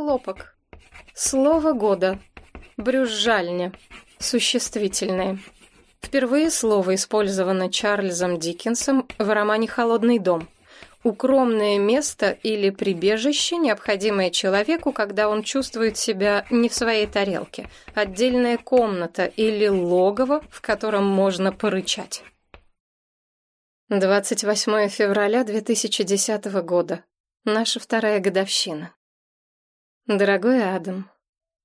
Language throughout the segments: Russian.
Хлопок. Слово года. Брюзжальня. Существительное. Впервые слово использовано Чарльзом Диккенсом в романе «Холодный дом». Укромное место или прибежище, необходимое человеку, когда он чувствует себя не в своей тарелке. Отдельная комната или логово, в котором можно порычать. 28 февраля 2010 года. Наша вторая годовщина. Дорогой Адам,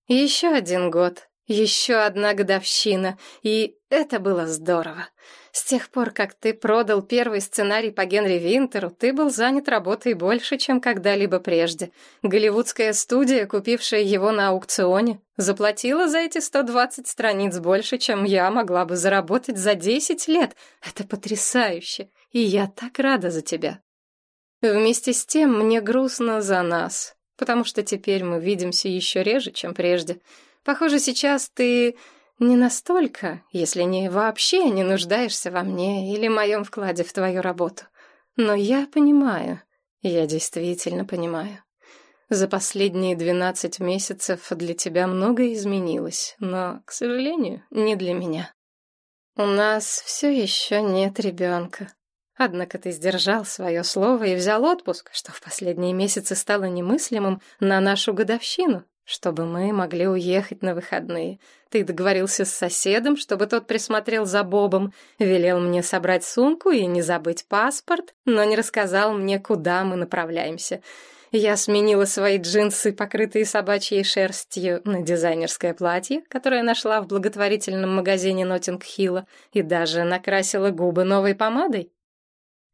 еще один год, еще одна годовщина, и это было здорово. С тех пор, как ты продал первый сценарий по Генри Винтеру, ты был занят работой больше, чем когда-либо прежде. Голливудская студия, купившая его на аукционе, заплатила за эти 120 страниц больше, чем я могла бы заработать за 10 лет. Это потрясающе, и я так рада за тебя. Вместе с тем мне грустно за нас, потому что теперь мы видимся еще реже, чем прежде. Похоже, сейчас ты не настолько, если не вообще не нуждаешься во мне или моем вкладе в твою работу. Но я понимаю, я действительно понимаю. За последние двенадцать месяцев для тебя многое изменилось, но, к сожалению, не для меня. У нас все еще нет ребенка. Однако ты сдержал свое слово и взял отпуск, что в последние месяцы стало немыслимым, на нашу годовщину, чтобы мы могли уехать на выходные. Ты договорился с соседом, чтобы тот присмотрел за Бобом, велел мне собрать сумку и не забыть паспорт, но не рассказал мне, куда мы направляемся. Я сменила свои джинсы, покрытые собачьей шерстью, на дизайнерское платье, которое нашла в благотворительном магазине Ноттинг-Хилла, и даже накрасила губы новой помадой.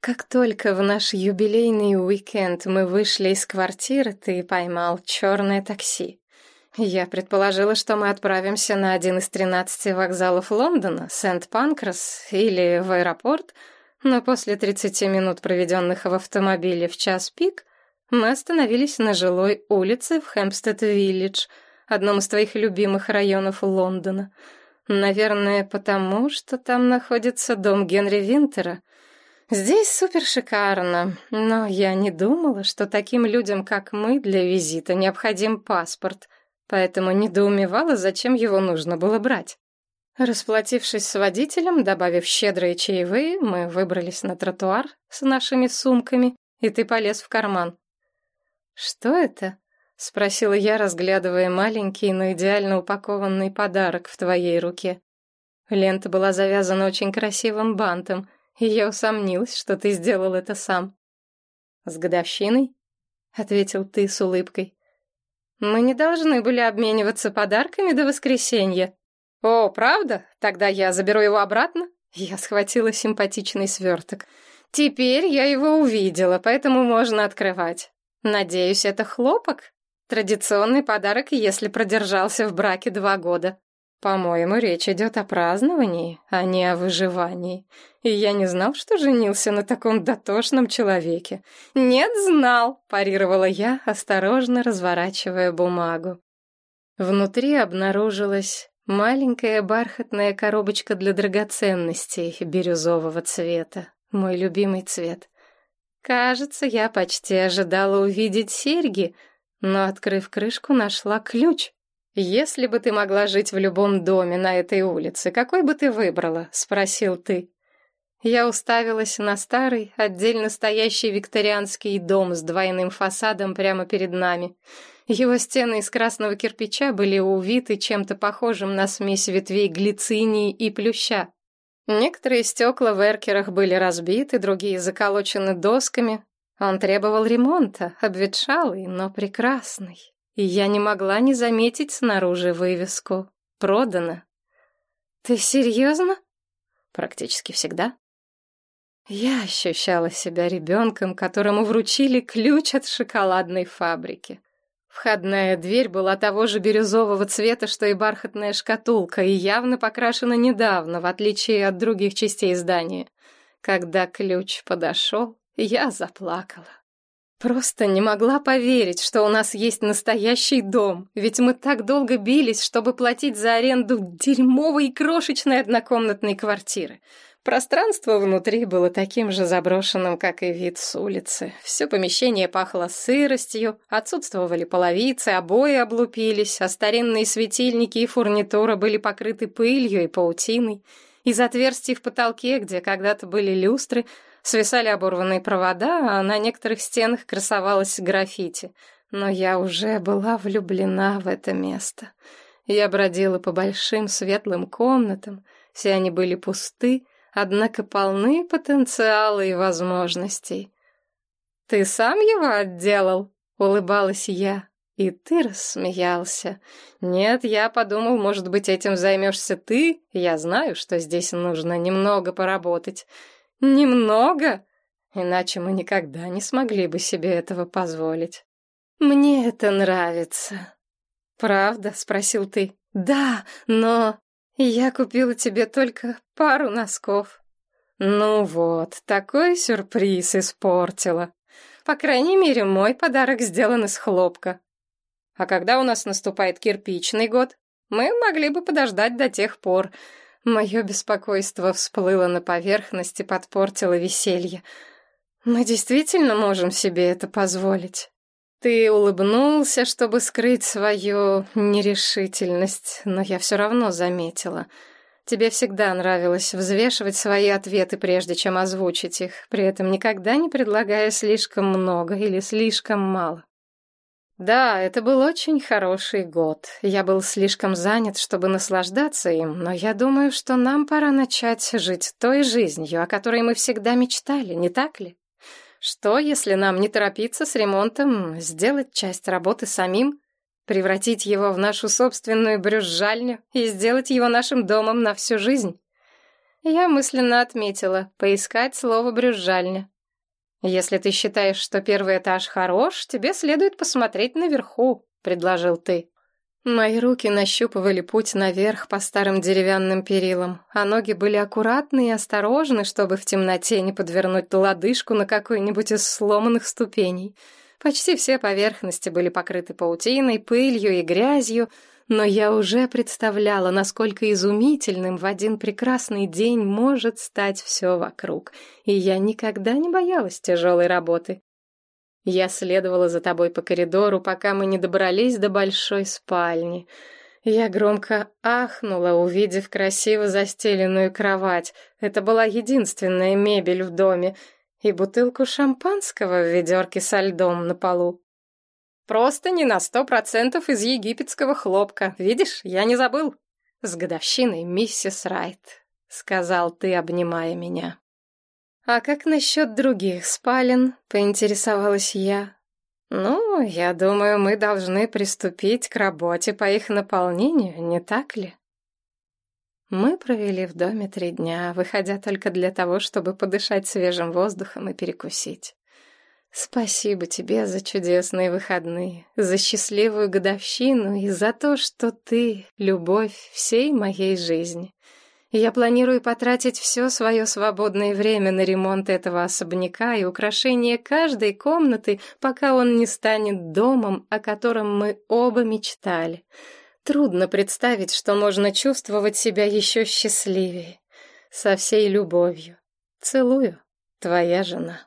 Как только в наш юбилейный уикенд мы вышли из квартиры, ты поймал черное такси. Я предположила, что мы отправимся на один из тринадцати вокзалов Лондона, Сент-Панкрас или в аэропорт, но после тридцати минут, проведенных в автомобиле в час пик, мы остановились на жилой улице в Хэмпстед-Виллидж, одном из твоих любимых районов Лондона. Наверное, потому, что там находится дом Генри Винтера. Здесь супер шикарно, но я не думала, что таким людям, как мы, для визита необходим паспорт — поэтому недоумевала, зачем его нужно было брать. Расплатившись с водителем, добавив щедрые чаевые, мы выбрались на тротуар с нашими сумками, и ты полез в карман. «Что это?» — спросила я, разглядывая маленький, но идеально упакованный подарок в твоей руке. Лента была завязана очень красивым бантом, и я усомнилась, что ты сделал это сам. «С годовщиной?» — ответил ты с улыбкой. Мы не должны были обмениваться подарками до воскресенья. О, правда? Тогда я заберу его обратно. Я схватила симпатичный сверток. Теперь я его увидела, поэтому можно открывать. Надеюсь, это хлопок? Традиционный подарок, если продержался в браке два года. По-моему, речь идет о праздновании, а не о выживании. И я не знал, что женился на таком дотошном человеке. Нет, знал, парировала я, осторожно разворачивая бумагу. Внутри обнаружилась маленькая бархатная коробочка для драгоценностей бирюзового цвета, мой любимый цвет. Кажется, я почти ожидала увидеть серьги, но, открыв крышку, нашла ключ. «Если бы ты могла жить в любом доме на этой улице, какой бы ты выбрала?» — спросил ты. Я уставилась на старый, отдельно стоящий викторианский дом с двойным фасадом прямо перед нами. Его стены из красного кирпича были увиты чем-то похожим на смесь ветвей глицинии и плюща. Некоторые стекла в эркерах были разбиты, другие заколочены досками. Он требовал ремонта, обветшалый, но прекрасный и я не могла не заметить снаружи вывеску «Продано». «Ты серьезно?» «Практически всегда». Я ощущала себя ребенком, которому вручили ключ от шоколадной фабрики. Входная дверь была того же бирюзового цвета, что и бархатная шкатулка, и явно покрашена недавно, в отличие от других частей здания. Когда ключ подошел, я заплакала. Просто не могла поверить, что у нас есть настоящий дом, ведь мы так долго бились, чтобы платить за аренду дерьмовой и крошечной однокомнатной квартиры. Пространство внутри было таким же заброшенным, как и вид с улицы. Все помещение пахло сыростью, отсутствовали половицы, обои облупились, а старинные светильники и фурнитура были покрыты пылью и паутиной. Из отверстий в потолке, где когда-то были люстры, свисали оборванные провода, а на некоторых стенах красовалось граффити. Но я уже была влюблена в это место. Я бродила по большим светлым комнатам, все они были пусты, однако полны потенциала и возможностей. «Ты сам его отделал?» — улыбалась я. И ты рассмеялся. Нет, я подумал, может быть, этим займешься ты? Я знаю, что здесь нужно немного поработать. Немного? Иначе мы никогда не смогли бы себе этого позволить. Мне это нравится. Правда? Спросил ты. Да, но... Я купила тебе только пару носков. Ну вот, такой сюрприз испортила. По крайней мере, мой подарок сделан из хлопка. А когда у нас наступает кирпичный год, мы могли бы подождать до тех пор. Мое беспокойство всплыло на поверхность и подпортило веселье. Мы действительно можем себе это позволить. Ты улыбнулся, чтобы скрыть свою нерешительность, но я все равно заметила. Тебе всегда нравилось взвешивать свои ответы, прежде чем озвучить их, при этом никогда не предлагая слишком много или слишком мало. Да, это был очень хороший год. Я был слишком занят, чтобы наслаждаться им, но я думаю, что нам пора начать жить той жизнью, о которой мы всегда мечтали, не так ли? Что, если нам не торопиться с ремонтом, сделать часть работы самим, превратить его в нашу собственную брюзжальню и сделать его нашим домом на всю жизнь? Я мысленно отметила поискать слово «брюзжальня». «Если ты считаешь, что первый этаж хорош, тебе следует посмотреть наверху», — предложил ты. Мои руки нащупывали путь наверх по старым деревянным перилам, а ноги были аккуратны и осторожны, чтобы в темноте не подвернуть лодыжку на какой-нибудь из сломанных ступеней. Почти все поверхности были покрыты паутиной, пылью и грязью, но я уже представляла, насколько изумительным в один прекрасный день может стать все вокруг, и я никогда не боялась тяжелой работы. Я следовала за тобой по коридору, пока мы не добрались до большой спальни. Я громко ахнула, увидев красиво застеленную кровать. Это была единственная мебель в доме. И бутылку шампанского в ведерке со льдом на полу. Просто не на сто процентов из египетского хлопка. Видишь, я не забыл. С годовщиной, миссис Райт, — сказал ты, обнимая меня. «А как насчет других спален?» — поинтересовалась я. «Ну, я думаю, мы должны приступить к работе по их наполнению, не так ли?» Мы провели в доме три дня, выходя только для того, чтобы подышать свежим воздухом и перекусить. Спасибо тебе за чудесные выходные, за счастливую годовщину и за то, что ты — любовь всей моей жизни. Я планирую потратить все свое свободное время на ремонт этого особняка и украшение каждой комнаты, пока он не станет домом, о котором мы оба мечтали. Трудно представить, что можно чувствовать себя еще счастливее. Со всей любовью. Целую, твоя жена.